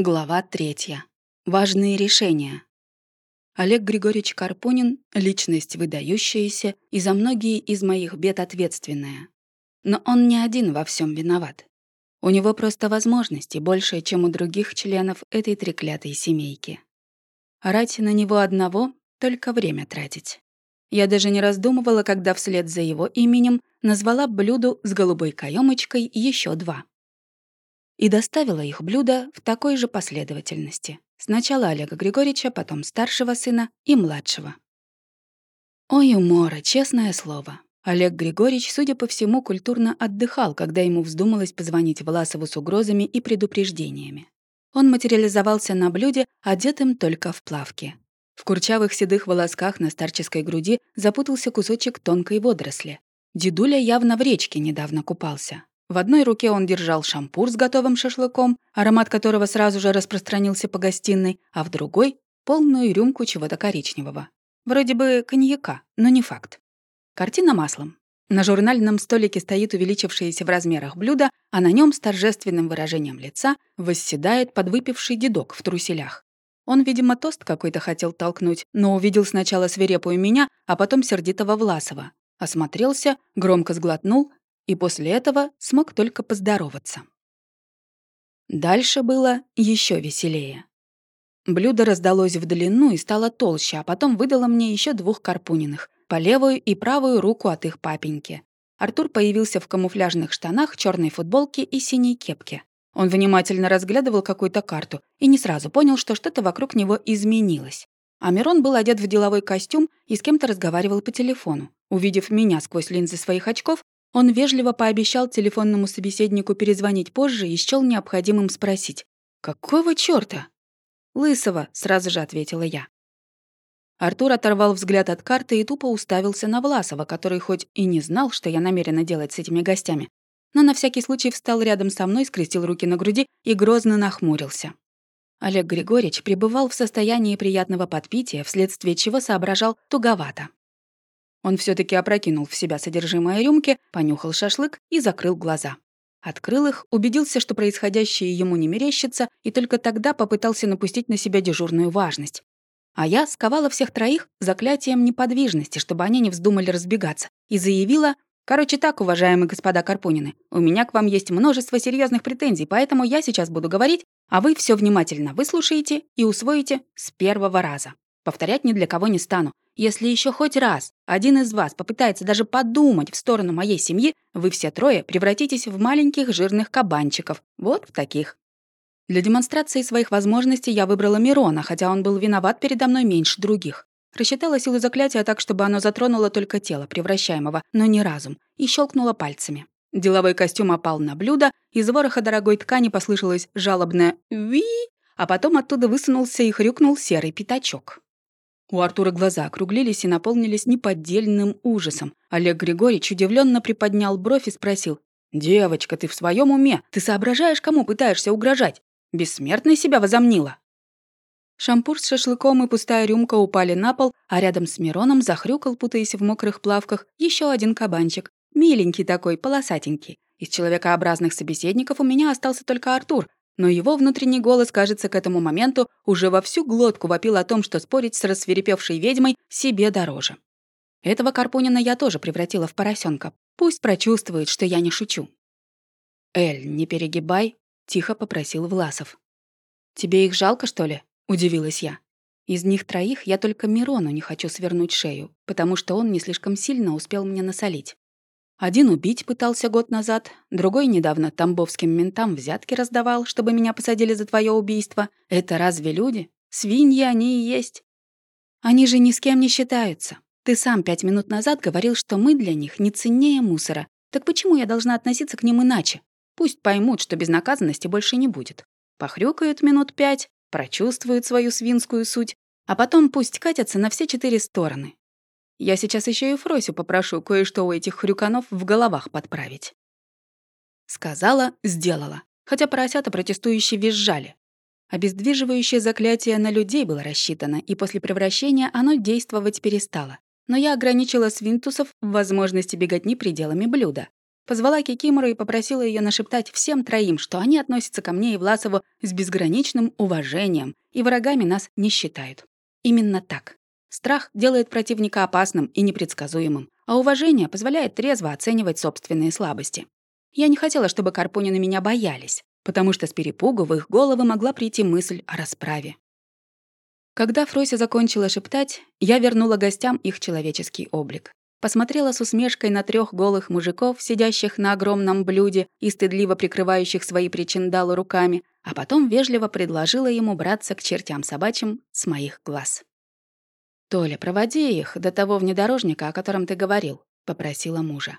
Глава третья. Важные решения. Олег Григорьевич Карпунин — личность выдающаяся и за многие из моих бед ответственная. Но он не один во всем виноват. У него просто возможности больше, чем у других членов этой треклятой семейки. Орать на него одного — только время тратить. Я даже не раздумывала, когда вслед за его именем назвала блюду с голубой каемочкой еще два и доставила их блюдо в такой же последовательности. Сначала Олега Григорьевича, потом старшего сына и младшего. Ой, умора, честное слово. Олег Григорьевич, судя по всему, культурно отдыхал, когда ему вздумалось позвонить Власову с угрозами и предупреждениями. Он материализовался на блюде, одетым только в плавки. В курчавых седых волосках на старческой груди запутался кусочек тонкой водоросли. Дедуля явно в речке недавно купался. В одной руке он держал шампур с готовым шашлыком, аромат которого сразу же распространился по гостиной, а в другой — полную рюмку чего-то коричневого. Вроде бы коньяка, но не факт. Картина маслом. На журнальном столике стоит увеличившееся в размерах блюдо, а на нем с торжественным выражением лица восседает подвыпивший дедок в труселях. Он, видимо, тост какой-то хотел толкнуть, но увидел сначала свирепую меня, а потом сердитого Власова. Осмотрелся, громко сглотнул и после этого смог только поздороваться. Дальше было еще веселее. Блюдо раздалось в длину и стало толще, а потом выдало мне еще двух карпуниных, по левую и правую руку от их папеньки. Артур появился в камуфляжных штанах, черной футболке и синей кепке. Он внимательно разглядывал какую-то карту и не сразу понял, что что-то вокруг него изменилось. А Мирон был одет в деловой костюм и с кем-то разговаривал по телефону. Увидев меня сквозь линзы своих очков, он вежливо пообещал телефонному собеседнику перезвонить позже и счёл необходимым спросить. «Какого чёрта?» «Лысого», — сразу же ответила я. Артур оторвал взгляд от карты и тупо уставился на Власова, который хоть и не знал, что я намерена делать с этими гостями, но на всякий случай встал рядом со мной, скрестил руки на груди и грозно нахмурился. Олег Григорьевич пребывал в состоянии приятного подпития, вследствие чего соображал туговато. Он все таки опрокинул в себя содержимое рюмки, понюхал шашлык и закрыл глаза. Открыл их, убедился, что происходящее ему не мерещится, и только тогда попытался напустить на себя дежурную важность. А я сковала всех троих заклятием неподвижности, чтобы они не вздумали разбегаться, и заявила Короче так, уважаемые господа Карпунины, у меня к вам есть множество серьезных претензий, поэтому я сейчас буду говорить, а вы все внимательно выслушаете и усвоите с первого раза. Повторять ни для кого не стану. Если еще хоть раз один из вас попытается даже подумать в сторону моей семьи, вы все трое превратитесь в маленьких жирных кабанчиков. Вот в таких. Для демонстрации своих возможностей я выбрала Мирона, хотя он был виноват передо мной меньше других. Рассчитала силу заклятия так, чтобы оно затронуло только тело превращаемого, но не разум, и щелкнула пальцами. Деловой костюм опал на блюдо, из вороха дорогой ткани послышалось жалобное «Ви», а потом оттуда высунулся и хрюкнул серый пятачок. У Артура глаза округлились и наполнились неподдельным ужасом. Олег Григорьевич удивленно приподнял бровь и спросил. «Девочка, ты в своем уме? Ты соображаешь, кому пытаешься угрожать? Бессмертной себя возомнила?» Шампур с шашлыком и пустая рюмка упали на пол, а рядом с Мироном захрюкал, путаясь в мокрых плавках, еще один кабанчик. Миленький такой, полосатенький. Из человекообразных собеседников у меня остался только Артур, но его внутренний голос, кажется, к этому моменту уже во всю глотку вопил о том, что спорить с рассверепевшей ведьмой себе дороже. Этого Карпунина я тоже превратила в поросенка. Пусть прочувствует, что я не шучу. «Эль, не перегибай», — тихо попросил Власов. «Тебе их жалко, что ли?» — удивилась я. Из них троих я только Мирону не хочу свернуть шею, потому что он не слишком сильно успел мне насолить. Один убить пытался год назад, другой недавно тамбовским ментам взятки раздавал, чтобы меня посадили за твое убийство. Это разве люди? Свиньи они и есть. Они же ни с кем не считаются. Ты сам пять минут назад говорил, что мы для них не ценнее мусора. Так почему я должна относиться к ним иначе? Пусть поймут, что безнаказанности больше не будет. Похрюкают минут пять, прочувствуют свою свинскую суть, а потом пусть катятся на все четыре стороны. Я сейчас еще и Фросю попрошу кое-что у этих хрюканов в головах подправить. Сказала, сделала. Хотя поросята протестующие визжали. Обездвиживающее заклятие на людей было рассчитано, и после превращения оно действовать перестало. Но я ограничила свинтусов в возможности беготни пределами блюда. Позвала Кикимору и попросила ее нашептать всем троим, что они относятся ко мне и Власову с безграничным уважением и врагами нас не считают. Именно так. Страх делает противника опасным и непредсказуемым, а уважение позволяет трезво оценивать собственные слабости. Я не хотела, чтобы Карпунины меня боялись, потому что с перепугу в их головы могла прийти мысль о расправе. Когда Фрося закончила шептать, я вернула гостям их человеческий облик. Посмотрела с усмешкой на трех голых мужиков, сидящих на огромном блюде и стыдливо прикрывающих свои причиндалы руками, а потом вежливо предложила ему браться к чертям собачьим с моих глаз. «Толя, проводи их до того внедорожника, о котором ты говорил», — попросила мужа.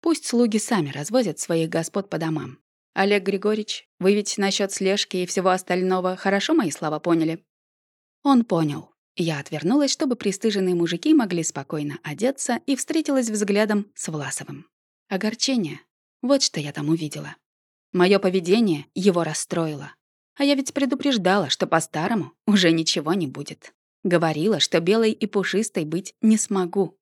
«Пусть слуги сами развозят своих господ по домам. Олег Григорьевич, вы ведь насчет слежки и всего остального хорошо мои слова поняли?» Он понял. Я отвернулась, чтобы пристыженные мужики могли спокойно одеться и встретилась взглядом с Власовым. Огорчение. Вот что я там увидела. Моё поведение его расстроило. А я ведь предупреждала, что по-старому уже ничего не будет. Говорила, что белой и пушистой быть не смогу.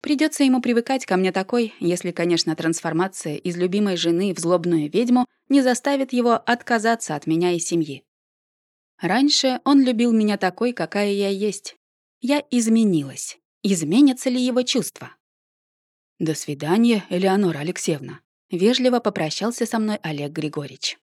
Придется ему привыкать ко мне такой, если, конечно, трансформация из любимой жены в злобную ведьму не заставит его отказаться от меня и семьи. Раньше он любил меня такой, какая я есть. Я изменилась. Изменятся ли его чувства? «До свидания, Элеонора Алексеевна», — вежливо попрощался со мной Олег Григорьевич.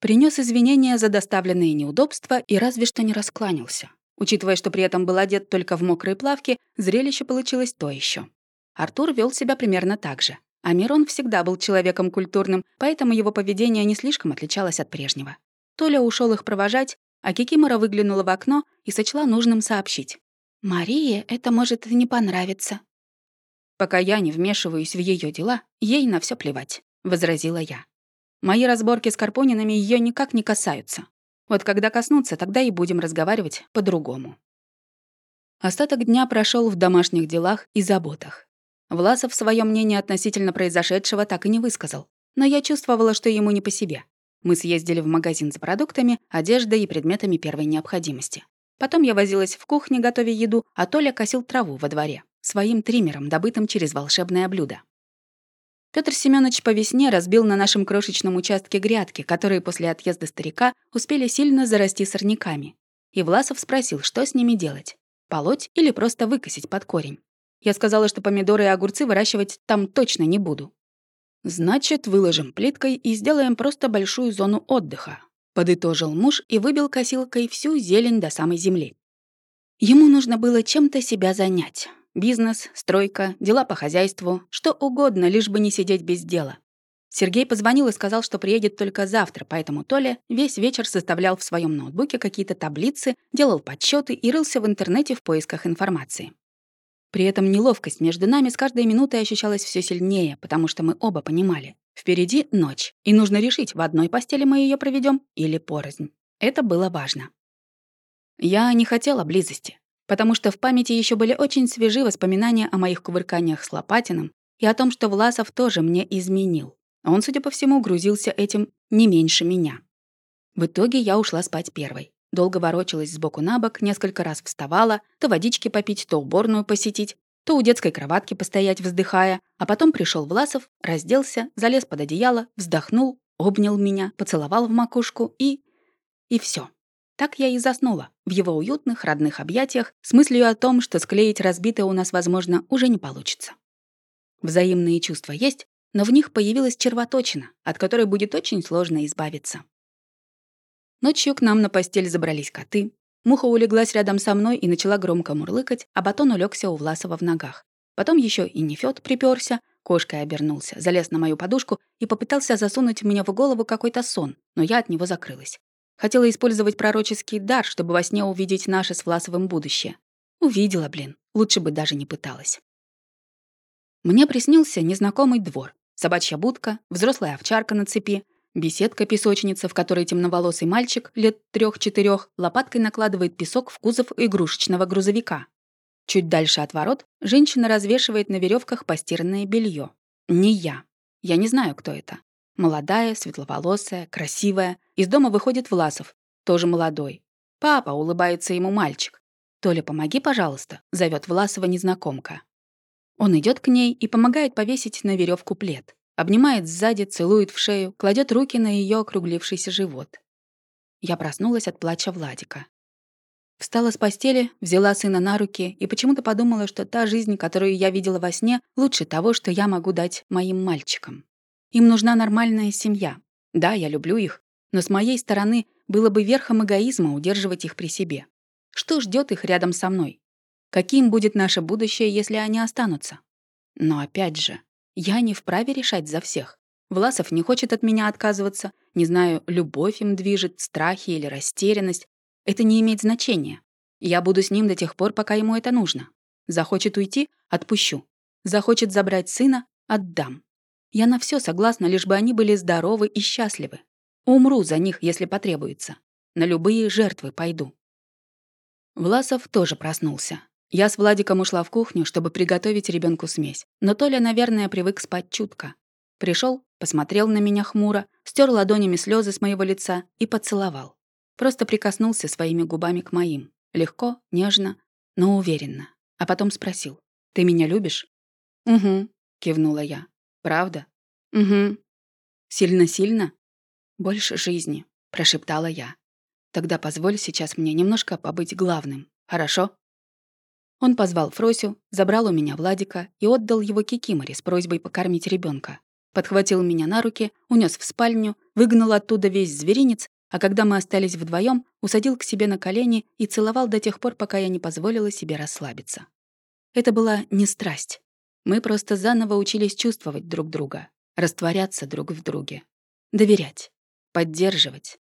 Принес извинения за доставленные неудобства и разве что не раскланялся. Учитывая, что при этом был одет только в мокрые плавки, зрелище получилось то еще. Артур вел себя примерно так же. А Мирон всегда был человеком культурным, поэтому его поведение не слишком отличалось от прежнего. Толя ушел их провожать, а Кикимора выглянула в окно и сочла нужным сообщить. «Марии это может не понравиться». «Пока я не вмешиваюсь в ее дела, ей на все плевать», — возразила я. «Мои разборки с Карпонинами ее никак не касаются. Вот когда коснутся, тогда и будем разговаривать по-другому. Остаток дня прошел в домашних делах и заботах. Власов свое мнение относительно произошедшего так и не высказал, но я чувствовала, что ему не по себе. Мы съездили в магазин за продуктами, одеждой и предметами первой необходимости. Потом я возилась в кухне, готовя еду, а Толя косил траву во дворе, своим триммером, добытым через волшебное блюдо. Петр Семенович по весне разбил на нашем крошечном участке грядки, которые после отъезда старика успели сильно зарасти сорняками. И Власов спросил, что с ними делать. Полоть или просто выкосить под корень. Я сказала, что помидоры и огурцы выращивать там точно не буду. «Значит, выложим плиткой и сделаем просто большую зону отдыха», подытожил муж и выбил косилкой всю зелень до самой земли. Ему нужно было чем-то себя занять. Бизнес, стройка, дела по хозяйству, что угодно, лишь бы не сидеть без дела. Сергей позвонил и сказал, что приедет только завтра, поэтому Толя весь вечер составлял в своем ноутбуке какие-то таблицы, делал подсчеты и рылся в интернете в поисках информации. При этом неловкость между нами с каждой минутой ощущалась все сильнее, потому что мы оба понимали. Впереди ночь, и нужно решить, в одной постели мы ее проведем или порознь. Это было важно. Я не хотела близости потому что в памяти еще были очень свежи воспоминания о моих кувырканиях с Лопатиным и о том, что Власов тоже мне изменил. Он, судя по всему, грузился этим не меньше меня. В итоге я ушла спать первой. Долго ворочалась сбоку на бок, несколько раз вставала, то водички попить, то уборную посетить, то у детской кроватки постоять, вздыхая, а потом пришел Власов, разделся, залез под одеяло, вздохнул, обнял меня, поцеловал в макушку и... и все. Так я и заснула, в его уютных родных объятиях, с мыслью о том, что склеить разбитое у нас, возможно, уже не получится. Взаимные чувства есть, но в них появилась червоточина, от которой будет очень сложно избавиться. Ночью к нам на постель забрались коты. Муха улеглась рядом со мной и начала громко мурлыкать, а батон улегся у Власова в ногах. Потом еще и Нефёд приперся, кошкой обернулся, залез на мою подушку и попытался засунуть мне в голову какой-то сон, но я от него закрылась. Хотела использовать пророческий дар, чтобы во сне увидеть наше с Власовым будущее. Увидела, блин. Лучше бы даже не пыталась. Мне приснился незнакомый двор. Собачья будка, взрослая овчарка на цепи, беседка-песочница, в которой темноволосый мальчик лет трех-четырех лопаткой накладывает песок в кузов игрушечного грузовика. Чуть дальше от ворот женщина развешивает на веревках постиранное белье. Не я. Я не знаю, кто это. Молодая, светловолосая, красивая. Из дома выходит Власов, тоже молодой. «Папа», — улыбается ему мальчик. «Толя, помоги, пожалуйста», — зовет Власова незнакомка. Он идет к ней и помогает повесить на веревку плед. обнимает сзади, целует в шею, кладет руки на ее округлившийся живот. Я проснулась от плача Владика. Встала с постели, взяла сына на руки и почему-то подумала, что та жизнь, которую я видела во сне, лучше того, что я могу дать моим мальчикам. Им нужна нормальная семья. Да, я люблю их, но с моей стороны было бы верхом эгоизма удерживать их при себе. Что ждет их рядом со мной? Каким будет наше будущее, если они останутся? Но опять же, я не вправе решать за всех. Власов не хочет от меня отказываться. Не знаю, любовь им движет, страхи или растерянность. Это не имеет значения. Я буду с ним до тех пор, пока ему это нужно. Захочет уйти — отпущу. Захочет забрать сына — отдам. Я на все согласна, лишь бы они были здоровы и счастливы. Умру за них, если потребуется. На любые жертвы пойду. Власов тоже проснулся. Я с Владиком ушла в кухню, чтобы приготовить ребенку смесь. Но Толя, наверное, привык спать чутко. Пришел, посмотрел на меня хмуро, стер ладонями слезы с моего лица и поцеловал. Просто прикоснулся своими губами к моим. Легко, нежно, но уверенно. А потом спросил. «Ты меня любишь?» «Угу», — кивнула я. «Правда?» «Угу». «Сильно-сильно?» «Больше жизни», — прошептала я. «Тогда позволь сейчас мне немножко побыть главным, хорошо?» Он позвал Фросю, забрал у меня Владика и отдал его Кикиморе с просьбой покормить ребенка. Подхватил меня на руки, унес в спальню, выгнал оттуда весь зверинец, а когда мы остались вдвоем, усадил к себе на колени и целовал до тех пор, пока я не позволила себе расслабиться. Это была не страсть. Мы просто заново учились чувствовать друг друга, растворяться друг в друге, доверять, поддерживать,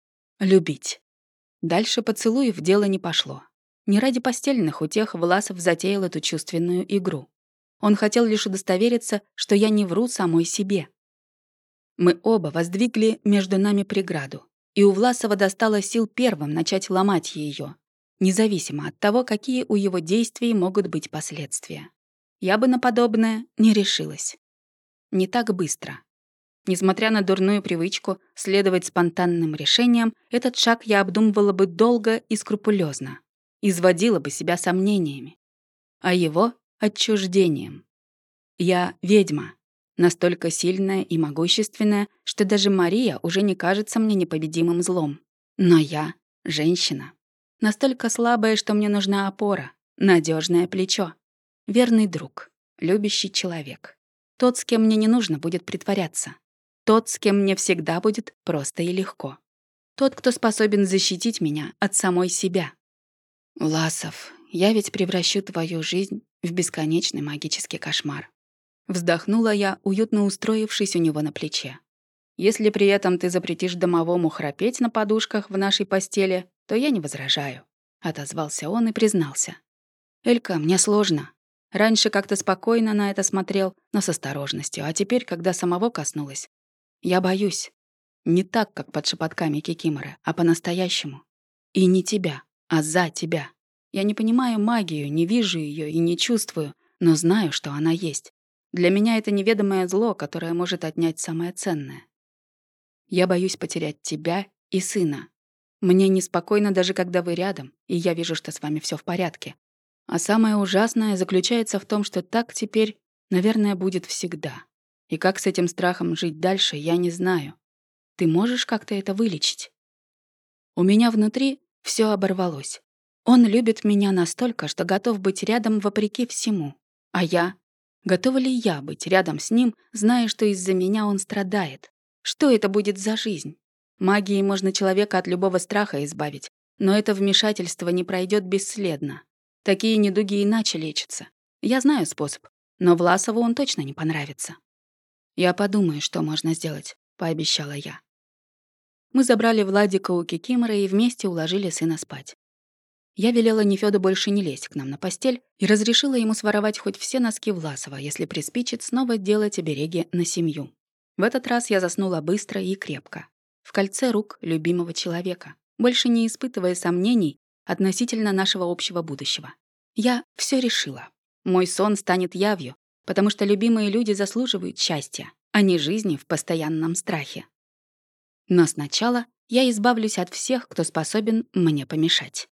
любить. Дальше поцелуев дело не пошло. Не ради постельных утех Власов затеял эту чувственную игру. Он хотел лишь удостовериться, что я не вру самой себе. Мы оба воздвигли между нами преграду, и у Власова достало сил первым начать ломать ее, независимо от того, какие у его действий могут быть последствия. Я бы на подобное не решилась. Не так быстро. Несмотря на дурную привычку следовать спонтанным решениям, этот шаг я обдумывала бы долго и скрупулезно изводила бы себя сомнениями, а его — отчуждением. Я ведьма, настолько сильная и могущественная, что даже Мария уже не кажется мне непобедимым злом. Но я — женщина. Настолько слабая, что мне нужна опора, надежное плечо, верный друг, любящий человек. Тот, с кем мне не нужно будет притворяться. Тот, с кем мне всегда будет просто и легко. Тот, кто способен защитить меня от самой себя. «Ласов, я ведь превращу твою жизнь в бесконечный магический кошмар». Вздохнула я, уютно устроившись у него на плече. «Если при этом ты запретишь домовому храпеть на подушках в нашей постели, то я не возражаю», — отозвался он и признался. «Элька, мне сложно. Раньше как-то спокойно на это смотрел, но с осторожностью, а теперь, когда самого коснулась, я боюсь. Не так, как под шепотками Кикиморы, а по-настоящему. И не тебя а за тебя. Я не понимаю магию, не вижу ее и не чувствую, но знаю, что она есть. Для меня это неведомое зло, которое может отнять самое ценное. Я боюсь потерять тебя и сына. Мне неспокойно даже когда вы рядом, и я вижу, что с вами все в порядке. А самое ужасное заключается в том, что так теперь, наверное, будет всегда. И как с этим страхом жить дальше, я не знаю. Ты можешь как-то это вылечить? У меня внутри все оборвалось. Он любит меня настолько, что готов быть рядом вопреки всему. А я? Готова ли я быть рядом с ним, зная, что из-за меня он страдает? Что это будет за жизнь? Магией можно человека от любого страха избавить, но это вмешательство не пройдет бесследно. Такие недуги иначе лечатся. Я знаю способ, но Власову он точно не понравится. «Я подумаю, что можно сделать», — пообещала я. Мы забрали Владика у Кикимора и вместе уложили сына спать. Я велела Нефёду больше не лезть к нам на постель и разрешила ему своровать хоть все носки Власова, если приспичит снова делать обереги на семью. В этот раз я заснула быстро и крепко. В кольце рук любимого человека, больше не испытывая сомнений относительно нашего общего будущего. Я все решила. Мой сон станет явью, потому что любимые люди заслуживают счастья, а не жизни в постоянном страхе. Но сначала я избавлюсь от всех, кто способен мне помешать.